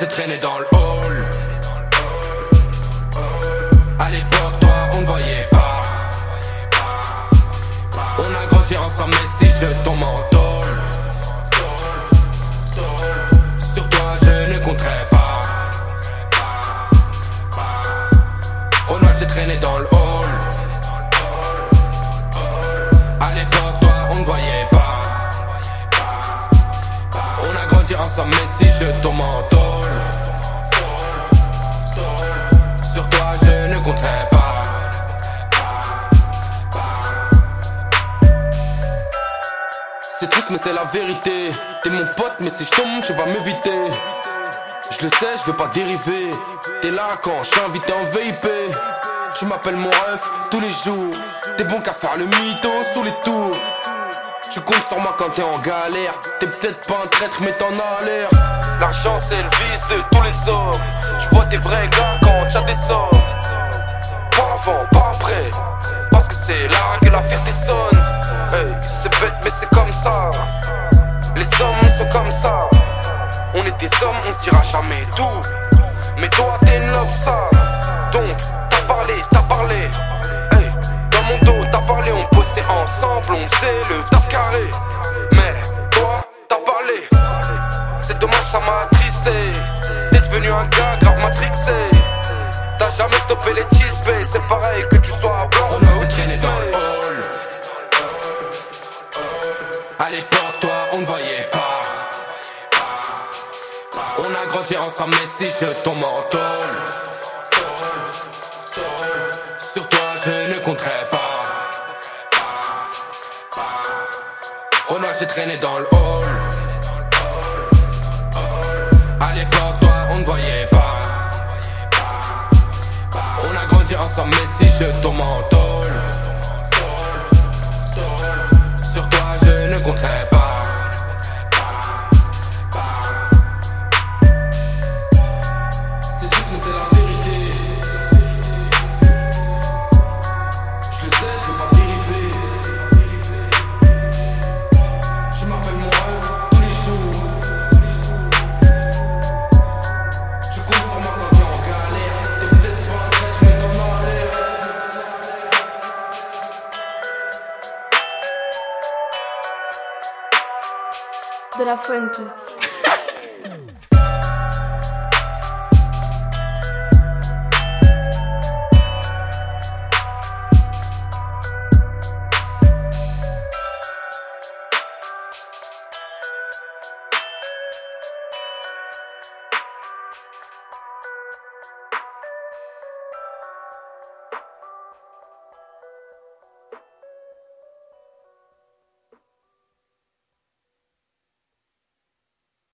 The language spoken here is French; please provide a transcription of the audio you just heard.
J'ai traîné dans le hall. À l'époque, toi, on ne voyait pas. On a grandi ensemble, mais si je tombe en tôle, sur toi, je ne compterai pas. Renoir, j'ai traîné dans le hall. À l'époque, toi, on ne voyait pas. On a grandi ensemble, mais si je tombe en tôle, je ne compterai pas. C'est triste, mais c'est la vérité. T'es mon pote, mais si je tombe, tu vas m'éviter. Je le sais, je veux pas dériver. T'es là quand je suis invité en VIP. Tu m'appelles mon ref tous les jours. T'es bon qu'à faire le mytho sous les tours. Tu comptes sur moi quand t'es en galère. T'es peut-être pas un traître, mais t'en as l'air. L'argent, c'est le vice de tous les hommes. Tu vois tes vrais gars quand t'as des sommes. Pas avant, pas après. Parce que c'est là que la fierté sonne. Hey, c'est bête, mais c'est comme ça. Les hommes sont comme ça. On est des hommes, on se dira jamais tout. Mais toi, t'es une ça. Donc, t'as parlé, t'as parlé. Parlé, on bossait ensemble, on faisait le taf carré. Mais toi, t'as parlé. C'est dommage, ça m'a attristé. T'es devenu un gars grave matrixé. T'as jamais stoppé les cheese c'est pareil que tu sois blanc ou dans le hall. À l'époque, toi, on ne voyait pas. On a grandi ensemble, mais si je tombe en tôle, Renoir, j'ai traîné dans le hall. À l'époque, toi, on ne voyait pas. On a grandi ensemble, mais si je tombe en tôle, De la Fuente.